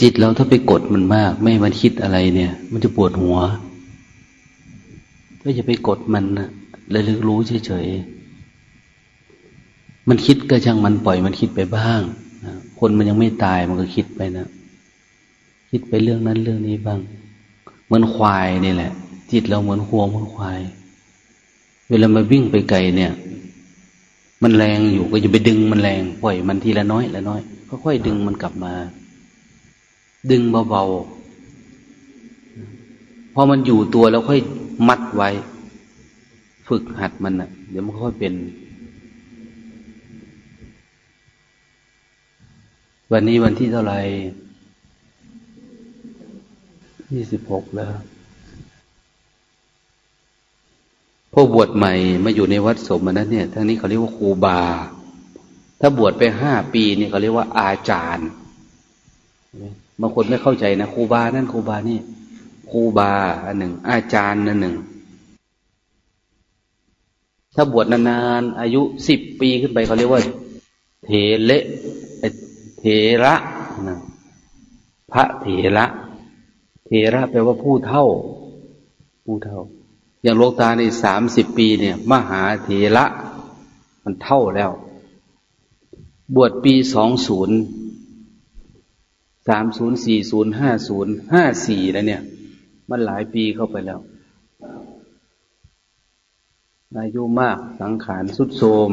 จิตเราถ้าไปกดมันมาก ไม่มันคิดอะไรเนี่ย มันจะปวดหัว ก็อย่าไปกดมันนะเลยลึกรู้เฉยๆ มันคิดก็ช่างมันปล่อยมันคิดไปบ้างคนมันยังไม่ตายมันก็คิดไปนะ คิดไปเรื่องนั้นเรื่องนี้บ้าง เหมือนควายนี่แหละ จิตเราเหมือนหัวเหมือนควาย เวลามาวิ่งไปไกลเนี่ย มันแรงอยู่ก็จะไปดึงมันแรง ปล่อยมันทีละน้อยละน้อยค่อยๆดึงมันกลับมา ดึงเบาๆ พอมันอยู่ตัวแล้วค่อยมัดไว้ ฝึกหัดมันนะ่ะ เดี๋ยวมันค่อยเป็น วันนี้วันที่เท่าไหร่ยี่สิบหกแล้วพวกบวชใหม่มาอยู่ในวัดสมนั้นเนี่ยทั้งนี้เขาเรียกว่าครูบา ถ้าบวชไปห้าปีนี่เขาเรียกว่าอาจารย์ บางคนไม่เข้าใจนะครูบานั่นครูบานี่ครูบาอันหนึ่ง อาจารย์อันหนึ่ง ถ้าบวชนานๆอายุสิบปีขึ้นไปเขาเรียกว่า เถเลเถระนะพระเถระเถระแปลว่าผู้เท่า ผู้เท่า อย่างโลกตาในสามสิบปีเนี่ย มหาเถระมันเท่าแล้ว บวชปีสองศูนย์ สามศูนย์สี่ศูนย์ห้าศูนย์ห้าสี่แล้วเนี่ย มันหลายปีเข้าไปแล้ว อายุมากสังขารสุดโทม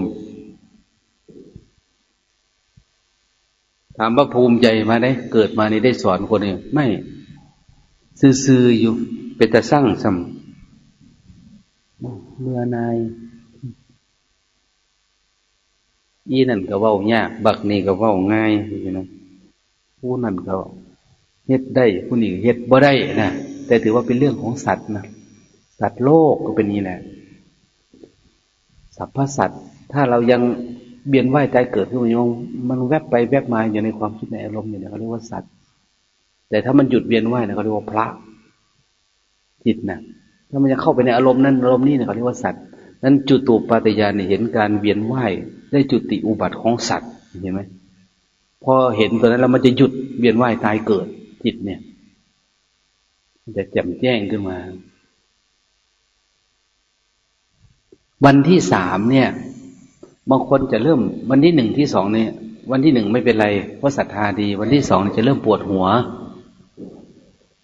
ถามว่าภูมิใจมาได้ เกิดมานี่ได้สอนคนเองไม่ ซื่อๆอยู่เป็นแต่สร้างสำเมื่อนายอีนั่นก็เว้ายาก บักนี่ก็เว้าง่ายนะ ผู้นั่นก็เฮ็ดได้ผู้นี้เฮ็ดบ่ได้นะแต่ถือว่าเป็นเรื่องของสัตว์นะสัตว์โลกก็เป็นนี้แหละสัพพสัตว์ถ้าเรายังเบียนว่ายใจเกิดขึ้นมายังมันแวบไปแวบมาอยู่ในความคิดในอารมณ์อยู่เนี่ยเขาเรียกว่าสัตว์ แต่ถ้ามันหยุดเวียนว่ายนะเขาเรียกว่าพระจิตนะถ้ามันจะเข้าไปในอารมณ์นั้นอารมณ์นี้เนี่ยเขาเรียกว่าสัตว์นั้นจุตูปาตยานเห็นการเวียนว่ายได้จุติอุบัติของสัตว์เห็นไหม พอเห็นตัวนั้นแล้วมันจะหยุดเวียนว่ายตายเกิดจิตเนี่ยมันจะแจ่มแจ้งขึ้นมา วันที่สามเนี่ย บางคนจะเริ่ม วันที่หนึ่งที่สองเนี่ย วันที่หนึ่งไม่เป็นไรเพราะศรัทธาดี วันที่สองจะเริ่มปวดหัว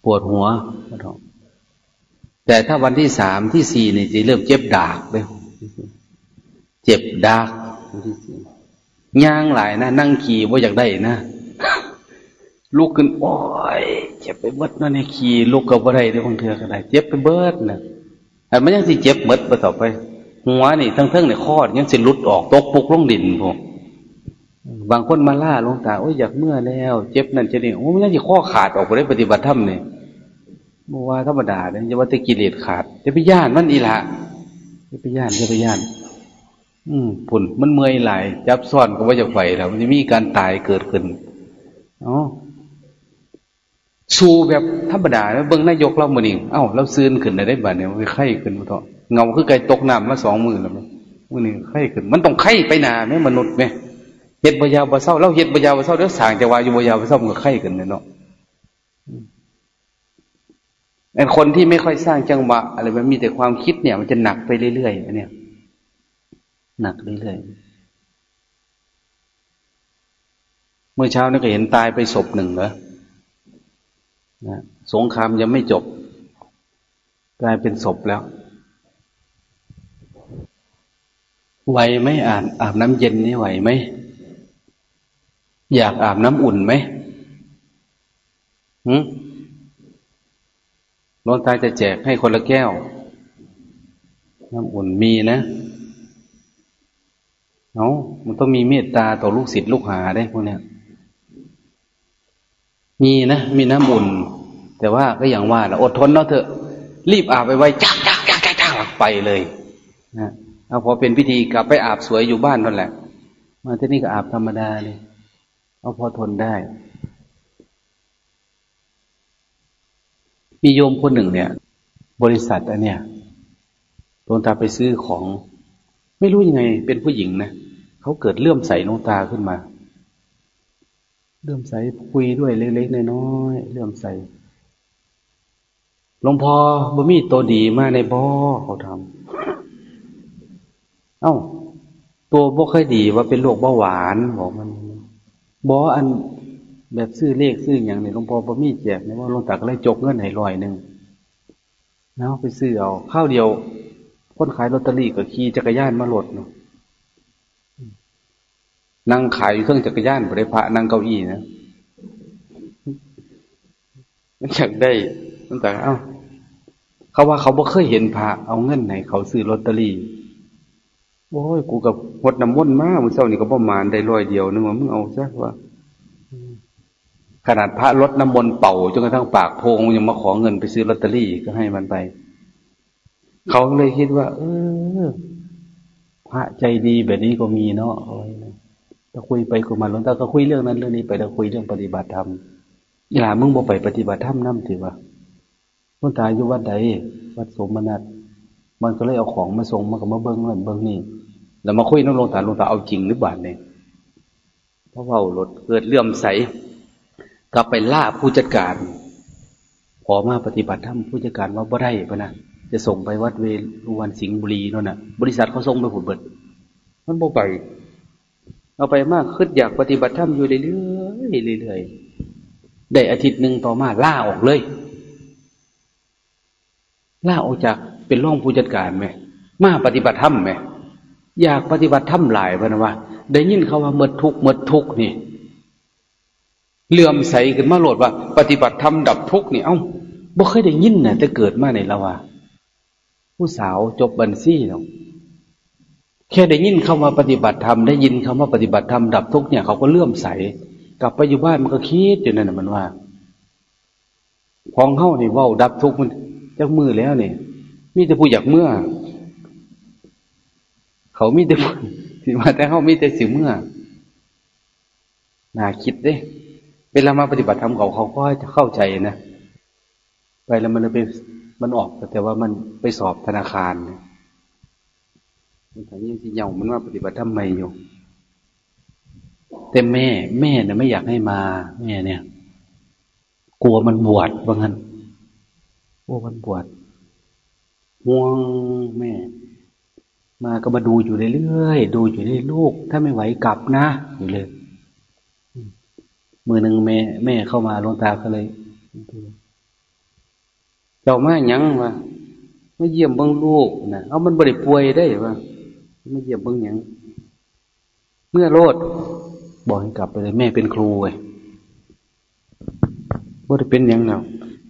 ปวดหัวแต่ถ้าวันที่สามที่สี่เนี่ยจะเริ่มเจ็บดากเลยเจ็บดากวันที่สี่ ย่างหลายนะ นั่งขี่ว่าอยากได้นะลุกขึ้นโอ้ยเจ็บไปเบิดนั่นในขี่ลุกกับอะไรได้บางเทือก็ได้เจ็บไปเบิดนะแต่มันยังสิเจ็บเบิดไปต่อไป หัวนี่ทั้งเทิงในข้อยังสิลุดออกตกปุกลงดินผมบางคนมาล่าลงตาโอ้ยอยากเมื่อแล้ว เจ็บนั่นจะนี่โอ้ยยังสิข้อขาดออกไปได้ปฏิบัติธรรมเนี่ยมัว่าธรรมดาเนี่ยจะว่าตะกิเลสขาดจะไปย่านมันอีละจะไปย่านจะไปย่าน อืมผุนมันเมื่อยไหลจับซ่อนก็ว่าจะไฟแล้ว มันจะมีการตายเกิดขึ้นอ๋อสู้แบบธรรมดาแล้วเบิ้งนายกเรามือนี่เอ้าเราซื้นขึ้นได้บ้านเนี่ยมันไข้ขึ้นมาต่อเงาคือไก่ตกน้ำมาสองมือแล้วมือนี่ไข้ขึ้น มันต้องไข้ไปนาไหมมนุษย์ไหมเห็ดบยาวบะเศร้าเราเห็ดบยาวบะเศร้าเดี๋ยวสางจะวายอยู่บยาวบะเศร้ามันก็ไข้ขึ้นเนาะไอ้คนที่ไม่ค่อยสร้างจังหวะอะไรมันมีแต่ความคิดเนี่ย มันจะหนักไปเรื่อยๆเนี้ย หนักเรื่อยๆ เมื่อเช้านี่ก็เห็นตายไปศพหนึ่งเหรอนะสงครามยังไม่จบ กลายเป็นศพแล้ว ไหวไหมอ่านอาบน้ำเย็นนี่ไหวไหม อยากอาบน้ำอุ่นไหมหืมลวงตายจะแจกให้คนละแก้ว น้ำอุ่นมีนะ เอามันต้องมีเมตตาต่อลูกศิษย์ลูกหาได้พวกเนี้ยมีนะมีน้ำอุ่นแต่ว่าก็อย่างว่าแหละอดทนเนาะเถอะ รีบอาบไปไว้จักจักจักจักจักไปเลยนะเอาพอเป็นพิธีกลับไปอาบสวยอยู่บ้านนั่นแหละ มาที่นี่ก็อาบธรรมดาเลยเอาพอทนได้ มีโยมคนหนึ่งเนี่ย บริษัทอันเนี้ยดวงตาไปซื้อของ ไม่รู้ยังไง เป็นผู้หญิงนะ เขาเกิดเลื่อมใสดวงตาขึ้นมาเริ่อมใสคุยด้วยเล็กๆน้อยๆเริ่อมใสหลวงพ่อบ่มีตัวดีมาในบ่อเขาทำเอ้า ตัวบ่ค่อยดีว่าเป็นโรคเบาหวานบอกมันบ่อันแบบซื้อเลขซื้ออย่างนี้หลวงพ่อบ่มีแจกเนี่ยว่าหลวงตาก็เลยจกเงินให้ลอยหนึ่งเนาะไปซื้อเอาข้าวเดียวคนขายลอตเตอรี่ก็ขี่จักรยานมาหลดเนาะ นั่งขายเครื่องจักรยานบริพระนั่งเก้าอี้นะมันอยากได้ตั้งแต่เอ้าเขาว่าเขาบ่เคยเห็นพระเอาเงินไหนเขาซื้อลอตเตอรี่โอ้ยกูกับหดน้ำมนต์มากมึงเศร้านี่ก็ประมาณได้ร้อยเดียวนึกว่ามึงเอาซะว่าขนาดพระลดน้ำมนต์เป่าจนกระทั่งปากโพงยังมาขอเงินไปซื้อลอตเตอรี่ก็ให้มันไป เขาเลยคิดว่า เออ พระใจดีแบบนี้ก็มีเนาะ ถ้าคุยไปคุยมาหลวงตาก็คุยเรื่องนั้นเรื่องนี้ไปแล้วคุยเรื่องปฏิบัติธรรมอย่ามึงบ่ไปปฏิบัติธรรมนั่นถือว่าหลวงตาอยู่วัดใดวัดสมนัตมันก็เลยเอาของมาส่งมากับมาเบิ้งนั่นเบิ้งนี่แล้วมาคุยน้องหลวงตาหลวงตาเอาจริงหรือบาทเนี่ยเพราะว่ารถเกิดเลื่อมใสก็ไปล่าผู้จัดการพอมาปฏิบัติธรรมผู้จัดการว่าบ่ได้ปะนะจะส่งไปวัดเวรุวันสิงห์บุรีนั่นน่ะ บริษัทเขาส่งไปผุดเบิด มันบ่ไป เอาไปมากขึ้นอยากปฏิบัติธรรมอยู่เรื่อยๆเรื่อยๆได้อาทิตย์หนึ่งต่อมาล่าออกเลยล่าออกจากเป็นร่องผู้จัดการไหมมาปฏิบัติธรรมไหมอยากปฏิบัติธรรมหลายพนะว่า ได้ยินเขาว่าเมื่อทุกเมื่อทุกนี่เลื่อมใสขึ้นมาโหลดว่า ปฏิบัติธรรมดับทุกนี่เอ้าบ่เคยได้ยินนะแต่เกิดมาในละว่า ผู้สาวจบบัญชีเนาะ แค่ได้ยินคำว่าปฏิบัติธรรมได้ยินคำว่าปฏิบัติธรรมดับทุกเนี่ยเขาก็เลื่อมใส กลับไปอยู่บ้านมันก็คิดอยู่นั่นมันว่าพองเข้านี่ว่าดับทุกมันจากมือแล้วเนี่ยมีแต่ผู้อยากเมื่อ เขามีแต่สิมาแต่เขามีแต่สิเมื่อน่าคิดเด้เวลามาปฏิบัติธรรมเขาเขาก็จะเข้าใจนะไปแล้วมันไปมันออกแต่ว่ามันไปสอบธนาคาร มันทำยังที่เยามันว่าปฏิบัติธรรมไมอยู่แต่แม่ แม่เนี่ยไม่อยากให้มา แม่เนี่ย กลัวมันบวชว่างั้นกลัวมันบวชห่วงแม่ มาก็มาดูอยู่เรื่อยๆดูอยู่เรื่อยลูก ถ้าไม่ไหวกลับนะอยู่เลยมือหนึ่งแม่ แม่เข้ามาลงตาก็เลยเจ้ามาหยังวะมาเยี่ยมเบิ้งลูกนะเอามันบริป่วยได้วะ มาเยี่ยมเบิ้งยังเมื่อโลดบอกให้กลับไปเลยแม่เป็นครูไงบ่ได้เป็นอย่างแล้ว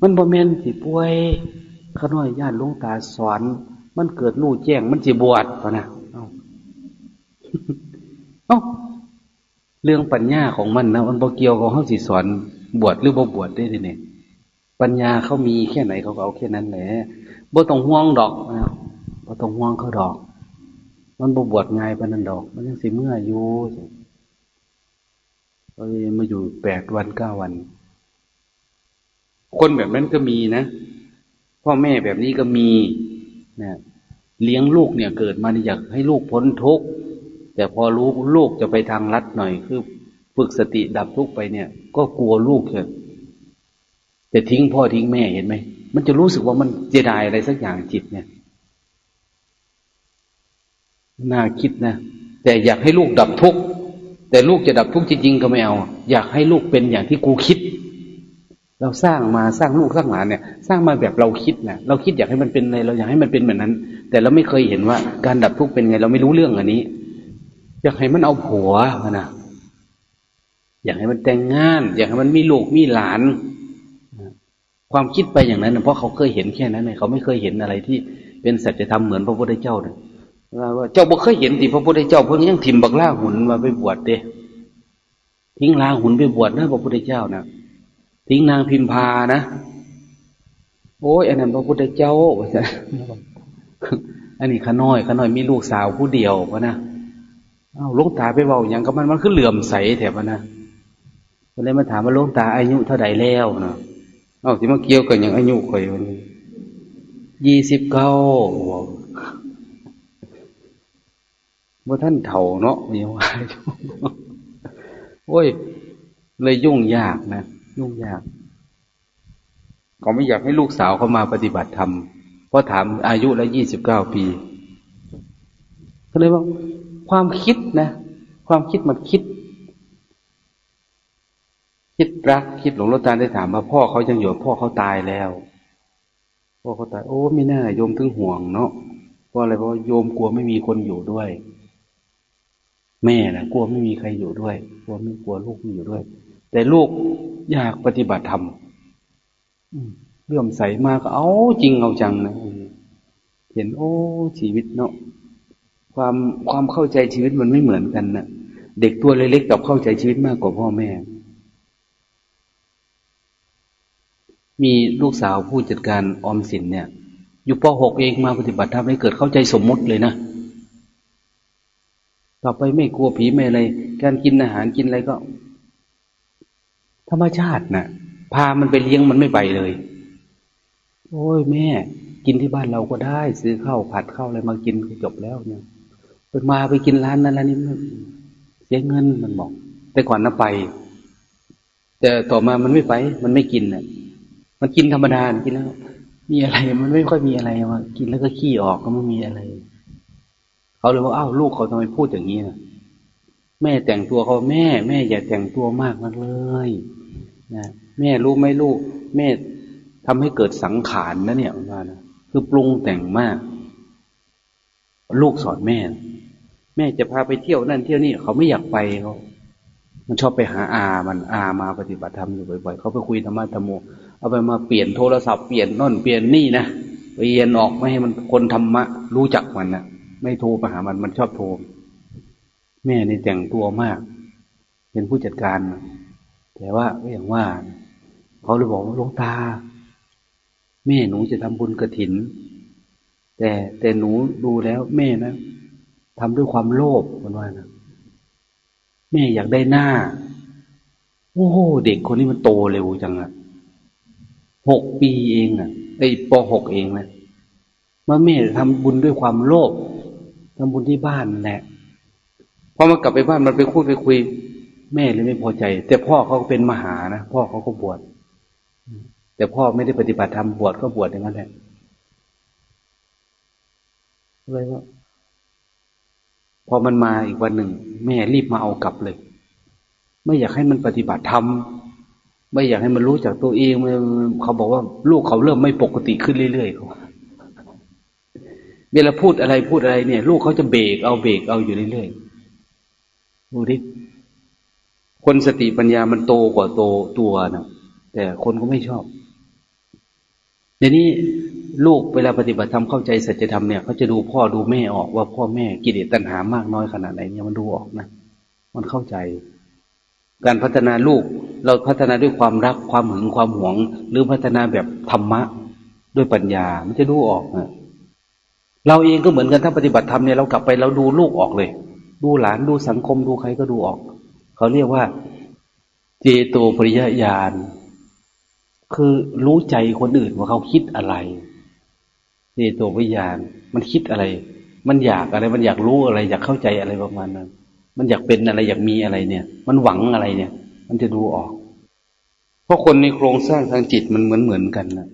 มันบ่แม่นสิป่วยข้าน้อยญาติลุงตาสอน มันเกิดรู้แจ้ง มันสิบวชปะนะเอาเอ้าเรื่องปัญญาของมันนะมันบ่เกี่ยวกับเขาสิสอน บวชหรือบ่บวชได้เนี่ยปัญญาเขามีแค่ไหนเขาก็เอาแค่นั้นแหละบ่ต้องห่วงดอกนะบ่ต้องห่วงเขาดอก มันบ่บวชง่ายปานนั้นดอก มันยังสิเมื่ออยู่เอ้ยมาอยู่แปดวันเก้าวัน คนแบบนั้นก็มีนะ พ่อแม่แบบนี้ก็มีนะเลี้ยงลูกเนี่ยเกิดมาอยากให้ลูกพ้นทุกข์แต่พอรู้ลูกจะไปทางลัดหน่อย คือฝึกสติดับทุกข์ไปเนี่ย ก็กลัวลูกเถอะจะทิ้งพ่อทิ้งแม่เห็นไหมมันจะรู้สึกว่ามันเจดายอะไรสักอย่างจิตเนี่ย น่าคิดนะ แต่อยากให้ลูกดับทุกข์แต่ลูกจะดับทุกข์จริงๆก็ไม่เอา อยากให้ลูกเป็นอย่างที่กูคิด เราสร้างมาสร้างลูกสร้างหลานเนี่ย สร้างมาแบบเราคิดนะเราคิดอยากให้มันเป็นอะไรเราอยากให้มันเป็นแบบนั้น แต่เราไม่เคยเห็นว่าการดับทุกข์เป็นไง เราไม่รู้เรื่องอันนี้ อยากให้มันเอาผัวนะอยากให้มันแต่งงาน อยากให้มันมีลูกมีหลานความคิดไปอย่างนั้นเพราะเขาเคยเห็นแค่นั้นเลยเขาไม่เคยเห็นอะไรที่เป็นสัจธรรมเหมือนพระพุทธเจ้าเนี่ย ว่าเจ้าบ่เคยเห็นที่พระพุทธเจ้าเพิ่งยังถิ่มบักล่าหุ่นมาไปบวชเด้ทิ้งลาหุ่นไปบวชนะพระพุทธเจ้านะทิ้งนางพิมพานะโอ้ยอันนั้นพระพุทธเจ้าอันนี้ขน้อยขน้อยมีลูกสาวผู้เดียวพะนะอ้าลุงตาไปเบาอย่างกับมันมันคือเหลื่อมใสแถบนะก็เลยมาถามว่าลุงตาอายุเท่าไหร่แล้วเนาะเอาที่มาเกี่ยวกันอย่างอายุข่อยวันยี่สิบเก้า ว่าท่านเถ่าเนาะมีว่าโอ้ย เลยยุ่งยากนะยุ่งยากเขาไม่อยากให้ลูกสาวเขามาปฏิบัติธรรมเพราะถามอายุแล้วยี่สิบเก้าปีก็เลยว่าความคิดนะ ความคิดมันคิด คิดรักคิดหลงรถตาได้ถามว่าพ่อเขายังอยู่พ่อเขาตายแล้ว พ่อเขาตาย โอ้ไม่น่าโยมถึงห่วงเนาะเพราะอะไรเพราะโยมกลัวไม่มีคนอยู่ด้วย แม่นะกลัวไม่มีใครอยู่ด้วย กลัวไม่กลัวลูกไม่อยู่ด้วย แต่ลูกอยากปฏิบัติธรรมเลื่อมใสมากเอาจริงเอาจังนะเห็นโอ้ชีวิตเนาะความความเข้าใจชีวิตมันไม่เหมือนกันนะเด็กตัวเล็กๆกับเข้าใจชีวิตมากกว่าพ่อแม่ มีลูกสาวผู้จัดการออมสินเนี่ย อยู่ป .6 เองมาปฏิบัติธรรมให้เกิดเข้าใจสมมุติเลยนะ ต่อไปไม่กลัวผีไม่อะไร การกินอาหารกินอะไรก็ ธรรมชาตินะ่ะ พามันไปเลี้ยงมันไม่ไปเลย โอ้ยแม่ กินที่บ้านเราก็ได้ ซื้อข้าวผัดข้าวอะไรมากินก็จบแล้วเนี่ยไปมาไปกินร้านนั้นร้านนี้เสียเงินมันบอก แต่ก่อนน่ะไป แต่ต่อมามันไม่ไป มันไม่กินน่ะ มันกินธรรมดากินแล้ว มีอะไร มันไม่ค่อยมีอะไรมากินแล้วก็ขี้ออกก็ไม่มีอะไร เขาเลยว่าอ้าวลูกเขาทำไมพูดอย่างนี้นะแม่แต่งตัวเขาแม่ แม่อย่าแต่งตัวมากนักเลยนะแม่รู้ไหมลูก แม่ทำให้เกิดสังขารนะเนี่ยว่านะคือปรุงแต่งมาก ลูกสอนแม่ แม่จะพาไปเที่ยวนั่นเที่ยวนี่เขาไม่อยากไปเขามันชอบไปหาอา มันอามาปฏิบัติธรรมอยู่บ่อยๆเขาไปคุยธรรมะธรรมโมเอาไปมาเปลี่ยนโทรศัพท์เปลี่ยนน่นเปลี่ยนนี่นะเปลี่ยนออกไม่ให้มันคนธรรมะรู้จักมันนะ ไม่โทรไปหามันมันชอบโทร แม่นี่แต่งตัวมาก เป็นผู้จัดการ แต่ว่าอย่างว่า เขาเลยบอกว่าลงตา แม่หนูจะทำบุญกระถิน แต่แต่หนูดูแล้วแม่นะทำด้วยความโลภมันว่านะแม่อยากได้หน้า โอ้โหเด็กคนนี้มันโตเร็วจังอะหกปีเองอะไอ้ปหกเองนะมื่อแม่ทำบุญด้วยความโลภ ทำบุญที่บ้านแหละพอมากลับไปบ้านมันไปคุยไปคุย แม่เลยไม่พอใจ แต่พ่อเขาก็เป็นมหานะพ่อเขาก็บวชแต่พ่อไม่ได้ปฏิบัติธรรมบวชก็บวชอย่างนั้นแหละเลยว่าพอมันมาอีกวันหนึ่ง แม่รีบมาเอากลับเลย ไม่อยากให้มันปฏิบัติธรรมไม่อยากให้มันรู้จักตัวเองเขาบอกว่า ลูกเขาเริ่มไม่ปกติขึ้นเรื่อยๆเขา เวลาพูดอะไรพูดอะไรเนี่ย ลูกเขาจะเบรกเอาเบรกเอาอยู่เรื่อยๆดูดิคนสติปัญญามันโตกว่าโตตัวนะแต่คนก็ไม่ชอบเดี๋ยวนี้ลูกเวลาปฏิบัติธรรมเข้าใจสัจธรรมเนี่ยเขาจะดูพ่อดูแม่ออกว่าพ่อแม่กิเลสตัณหามากน้อยขนาดไหนเนี่ยมันดูออกนะมันเข้าใจ การพัฒนาลูก เราพัฒนาด้วยความรักความหึงความหวง หรือพัฒนาแบบธรรมะ ด้วยปัญญา มันจะดูออกนะ เราเองก็เหมือนกันถ้าปฏิบัติธรรมเนี่ยเรากลับไปเราดูลูกออกเลย ดูหลานดูสังคมดูใครก็ดูออก เขาเรียกว่า เจโตปริยญาณคือรู้ใจคนอื่นว่าเขาคิดอะไรเจโตปริยานมันคิดอะไร มันอยากอะไร มันอยากรู้อะไร อยากเข้าใจอะไรประมาณนั้น มันอยากเป็นอะไรอยากมีอะไรเนี่ย มันหวังอะไรเนี่ย มันจะดูออก เพราะคนในโครงสร้างทางจิตมันเหมือนเหมือนกันนะ